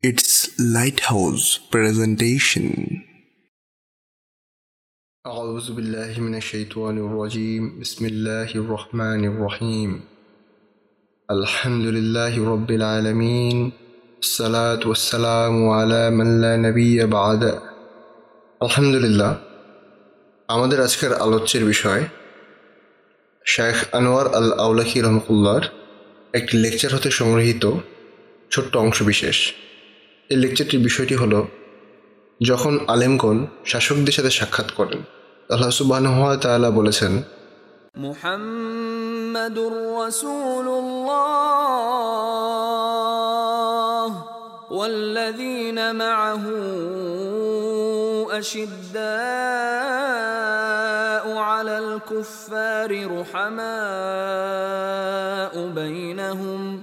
It's Lighthouse presentation. أعوذ بالله من الشيطان الرجيم بسم الله الرحمن الرحيم الحمد لله رب العالمين الصلاة والسلام على من لا نبي بعد আলহামদুলিল্লাহ আমাদের আজকের আলোচ্যের বিষয় শেখ আনোয়ার আল আউলাকি রহমতুল্লাহর একটি লেকচার হতে সংগৃহীত ছোট্ট অংশ বিশেষ এই লেকচারটির বিষয়টি হলো যখন আলেমগণ শাসকদের সাথে সাক্ষাৎ করেন আল্লাহ সুবাহ তাআলা বলেছেন محمد رسول الله والذين معه أشداء على الكفار رحماء بينهم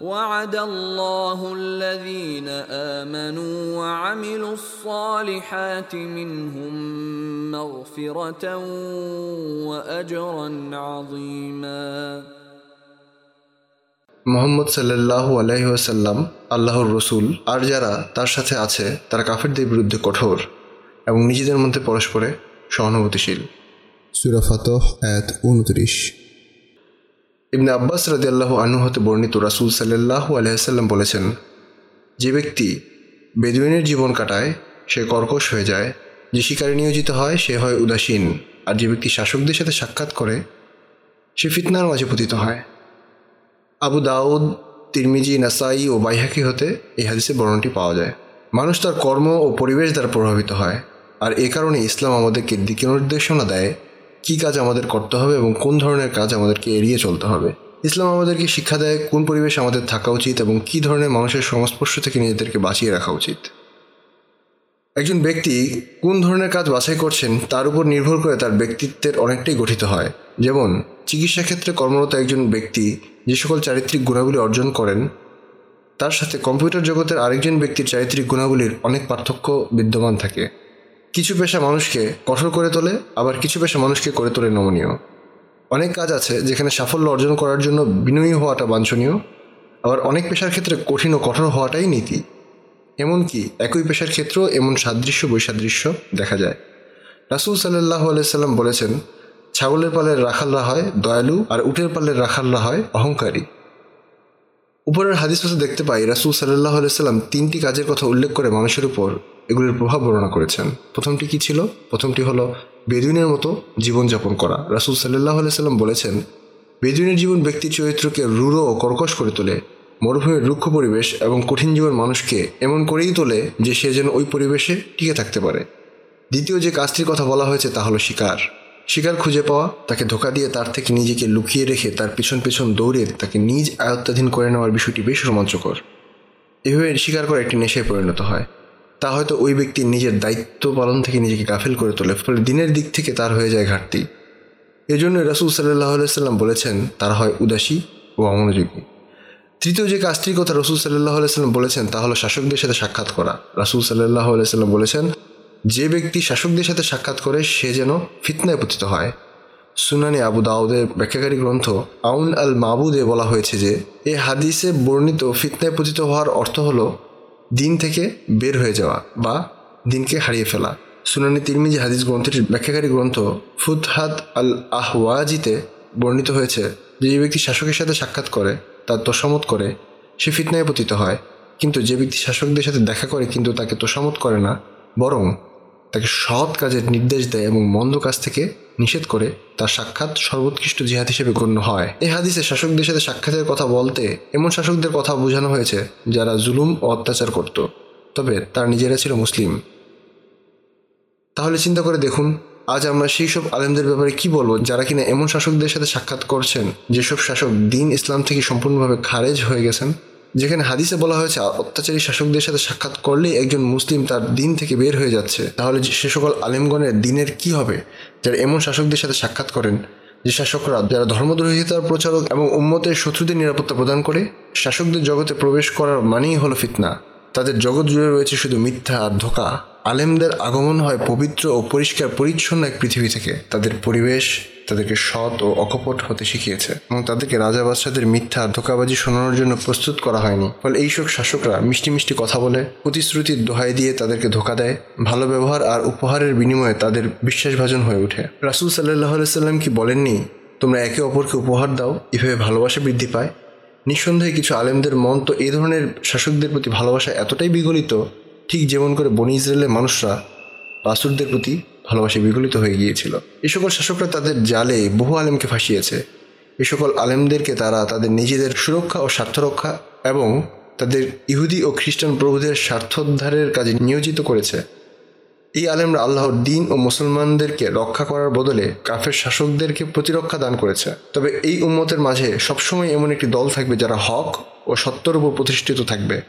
وعد الله الذين آمنوا وعملوا الصالحات منهم مغفرة وأجرا عظيما মোহাম্মদ সাল্লাহ আলহিহাসাল্লাম আল্লাহর রসুল আর যারা তার সাথে আছে তারা কাফেরদের বিরুদ্ধে কঠোর এবং নিজেদের মধ্যে পরস্পরে সহানুভূতিশীল সুরা ফাতহ আয়াত উনত্রিশ ইবনে আব্বাস রাদিয়াল্লাহ আনহু হতে বর্ণিত রাসুল সাল্লাহ আলহাম বলেছেন, যে ব্যক্তি বেদুইনের জীবন কাটায়, সে কর্কশ হয়ে যায়। যে শিকারে নিয়োজিত হয়, সে হয় উদাসীন। আর যে ব্যক্তি শাসকদের সাথে সাক্ষাৎ করে, সে ফিতনার মাঝে পতিত হয়। আবু দাউদ, তিরমিজি, নাসাই ও বাইহাকি হতে এই হাদিসের বর্ণনটি পাওয়া যায়। মানুষ তার কর্ম ও পরিবেশ দ্বারা প্রভাবিত হয়। আর এ কারণে ইসলাম আমাদেরকে দিকে নির্দেশনা দেয় কী কাজ আমাদের করতে হবে এবং কোন ধরনের কাজ আমাদেরকে এড়িয়ে চলতে হবে। ইসলাম আমাদেরকে শিক্ষা দেয় কোন পরিবেশ আমাদের থাকা উচিত এবং কী ধরনের মানুষের সংস্পর্শ থেকে নিজেদেরকে বাঁচিয়ে রাখা উচিত। একজন ব্যক্তি কোন ধরনের কাজ বাছাই করছেন তার উপর নির্ভর করে তার ব্যক্তিত্বের অনেকটাই গঠিত হয়। যেমন, চিকিৎসা ক্ষেত্রে কর্মরত একজন ব্যক্তি যে সকল চারিত্রিক গুণাবলী অর্জন করেন, তার সাথে কম্পিউটার জগতের আরেকজন ব্যক্তির চারিত্রিক গুণাবলীর অনেক পার্থক্য বিদ্যমান থাকে। কিছু পেশা মানুষকে কঠোর করে তোলে, আবার কিছু পেশা মানুষকে করে তোলে নমনীয়। অনেক কাজ আছে যেখানে সাফল্য অর্জন করার জন্য বিনয়ী হওয়াটা বাঞ্ছনীয়, আবার অনেক পেশার ক্ষেত্রে কঠিন ও কঠোর হওয়াটাই নীতি। এমনকি একই পেশার ক্ষেত্রেও এমন সাদৃশ্য, বৈসাদৃশ্য দেখা যায়। রাসুল সাল্লাহ আলাইসাল্লাম বলেছেন, ছাগলের পালের রাখালরা হয়, দয়ালু, আর উটের পালের রাখালরা হয়, অহংকারী। উপরের হাদিস দেখতে পাই, রাসুল সাল্লাহ আলাইসাল্লাম তিনটি কাজের কথা উল্লেখ করে মানুষের উপর এগুলির প্রভাব বর্ণনা করেছেন। প্রথমটি কি ছিল? প্রথমটি হলো বেদুইনের মতো জীবনযাপন করা। রাসুল সাল্লাহ আলাইসাল্লাম বলেছেন, বেদুইনের জীবন ব্যক্তির চরিত্রকে রূঢ় ও কর্কশ করে তোলে। মরুভূমির রুক্ষ পরিবেশ এবং কঠিন জীবন মানুষকে এমন করেই তোলে যে সে যেন ওই পরিবেশে টিকে থাকতে পারে। দ্বিতীয় যে কাজটির কথা বলা হয়েছে তা হলো শিকার। শিকার খুঁজে পাওয়া, তাকে ধোকা দিয়ে তার থেকে নিজেকে লুকিয়ে রেখে তার পিছন পিছন দৌড়ে তাকে নিজ আয়ত্তাধীন করে নেওয়ার বিষয়টি বেশ রোমাঞ্চকর। এভাবে শিকার করা একটি নেশায় পরিণত হয়। তা হয়তো ওই ব্যক্তির নিজের দায়িত্ব পালন থেকে নিজেকে গাফিল করে তোলে, ফলে দিনের দিক থেকে তার হয়ে যায় ঘাটতি। এজন্য রাসুল সাল্লাহ সাল্লাম বলেছেন, তারা হয় উদাসী ও অমনোযোগী। তৃতীয় যে কাজটির কথা রসুল সাল্লাহ আলাইসাল্লাম বলেছেন, তা হলো শাসকদের সাথে সাক্ষাৎ করা। রাসুল সাল্লাহ আলাইসাল্লাম বলেছেন, যে ব্যক্তি শাসকদের সাথে সাক্ষাৎ করে, সে যেন ফিতনায় পতিত হয়। সুনানি আবু দাউদের ব্যাখ্যাকারী গ্রন্থ আউন আল মাবুদে বলা হয়েছে যে, এ হাদিসে বর্ণিত ফিতনায় পতিত হওয়ার অর্থ হলো দিন থেকে বের হয়ে যাওয়া বা দিনকে হারিয়ে ফেলা। সুনানি তিরমিজি হাদিস গ্রন্থটির ব্যাখ্যাকারী গ্রন্থ ফুতহাদ আল আহওয়াজিতে বর্ণিত হয়েছে যে যে ব্যক্তি শাসকের সাথে সাক্ষাৎ করে, তার তোষামত করে, সে ফিতনায় পতিত হয়। কিন্তু যে ব্যক্তি শাসকদের সাথে দেখা করে, কিন্তু তাকে তোষামত করে না, বরং তাকে সৎ কাজের নির্দেশ দেয় এবং মন্দ কাজ থেকে নিষেধ করে তার সাক্ষাৎ সর্বোৎকৃষ্ট জিহাদ হিসেবে গণ্য হয়। এই হাদিসে শাসকদের সাথে সাক্ষাতের কথা বলতে এমন শাসকদের কথা বোঝানো হয়েছে যারা জুলুম ও অত্যাচার করত, তবে তার নিজেরা ছিল মুসলিম। তাহলে চিন্তা করে দেখুন, আজ আমরা সেই সব আলেমদের ব্যাপারে কি বলব যারা কিনা এমন শাসকদের সাথে সাক্ষাৎ করছেন, যেসব শাসক দিন ইসলাম থেকে সম্পূর্ণভাবে খারেজ হয়ে গেছেন? যেখানে হাদিসে বলা হয়েছে, অত্যাচারী শাসকদের সাথে সাক্ষাৎ করলেই একজন মুসলিম তার দিন থেকে বের হয়ে যাচ্ছে। তাহলে সে সকল আলেমগণের দিনের কি হবে? যারা এমন শাসকদের সাথে সাক্ষাৎ করেন, যে শাসকরা, যারা ধর্মদ্রোহিতার প্রচারক এবং উম্মতের শত্রুদের নিরাপত্তা প্রদান করে, শাসকদের জগতে প্রবেশ করার মানেই হলো ফিতনা। তাদের জগৎ জুড়ে রয়েছে শুধু মিথ্যা আর ধোকা। আলেমদের আগমন হয় পবিত্র ও পরিষ্কার পরিচ্ছন্ন এক পৃথিবী থেকে। তাদের পরিবেশ তাদেরকে সৎ ও অকপট হতে শিখিয়েছে এবং তাদেরকে রাজা বাদশাদের মিথ্যা ধোকাবাজি শোনানোর জন্য প্রস্তুত করা হয়নি। ফলে এইসব শাসকরা মিষ্টি মিষ্টি কথা বলে প্রতিশ্রুতির দোহাই দিয়ে তাদেরকে ধোকা দেয়, ভালো ব্যবহার আর উপহারের বিনিময়ে তাদের বিশ্বাসভাজন হয়ে ওঠে। রাসুল সাল্লাহ সাল্লাম কি বলেননি, তোমরা একে অপরকে উপহার দাও, এভাবে ভালোবাসা বৃদ্ধি পায় নিঃসন্দেহে কিছু আলেমদের মন তো এই ধরনের শাসকদের প্রতি ভালোবাসা এতটাই বিগলিত, ঠিক যেমন করে বনি ইসরায়েলের মানুষরা রাসুলদের প্রতি ভালোবাসা বিগলিত হয়ে গিয়েছিল। এই সকল শাসকরা তাদের জালে বহু আলেমকে ফাঁসিয়েছে। এই সকল আলেমদেরকে তারা তাদের নিজেদের সুরক্ষা ও স্বার্থ রক্ষা এবং তাদের ইহুদি ও খ্রিস্টান প্রভুদের স্বার্থোদ্ধারের কাজে নিয়োজিত করেছে। এই আলেমরা আল্লাহর দিন ও মুসলমানদেরকে রক্ষা করার বদলে কাফের শাসকদেরকে প্রতিরক্ষা দান করেছে। তবে এই উম্মতের মাঝে সবসময় এমন একটি দল থাকবে যারা হক ও সত্যের উপর প্রতিষ্ঠিত থাকবে।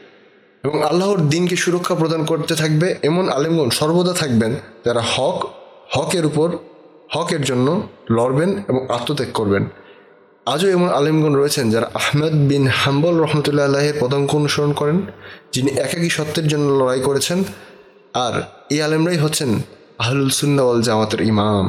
এবং আল্লাহর দিনকে সুরক্ষা প্রদান করতে থাকবে এমন আলেমগণ সর্বদা থাকবেন যারা হক, হকের উপর, হকের জন্য লড়বেন এবং আত্মত্যাগ করবেন। আজও এমন আলেমগণ রয়েছেন যারা আহমেদ বিন হাম্বল রহমতুল্লাহ আল্লাহের পদাঙ্ক অনুসরণ করেন, যিনি একাকী সত্যের জন্য লড়াই করেছেন, আর এই আলেমরাই হচ্ছেন আহলুল সুন্না ওয়াল জামাতের ইমাম।